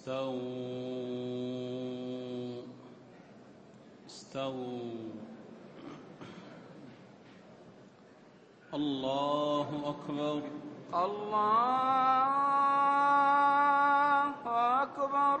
استووا. استووا. الله أكبر. الله أكبر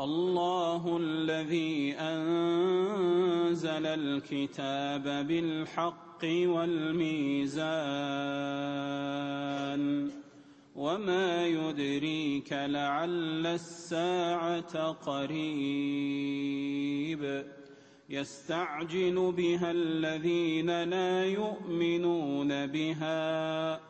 الله الذي أنزل الكتاب بالحق والميزان وما يدريك لعل الساعة قريب يستعجل بها الذين لا يؤمنون بها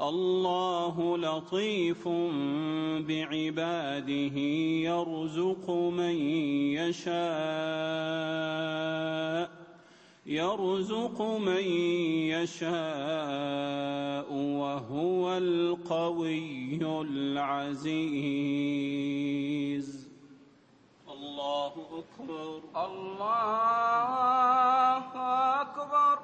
الله لطيف بعباده يرزق من يشاء يرزق من يشاء وهو القوي العزيز. الله أكبر. الله أكبر.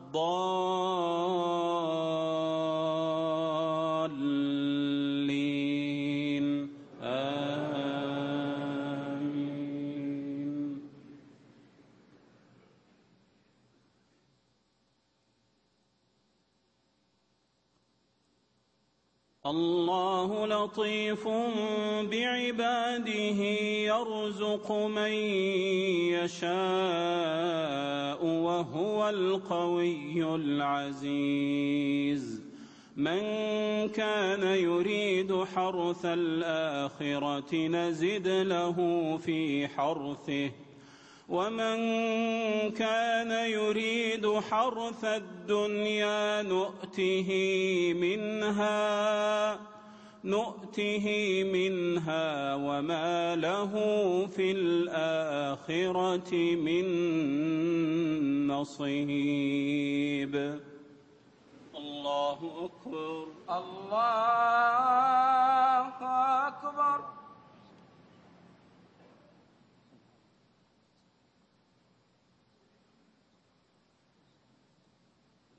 ضال الله لطيف بعباده يرزق من يشاء وهو القوي العزيز. من كان يريد حرث الآخرة نزد له في حرثه. ومن كان يريد حرث الدنيا نؤته منها نؤته منها وما له في الآخرة من نصيب. الله أكبر. الله أكبر.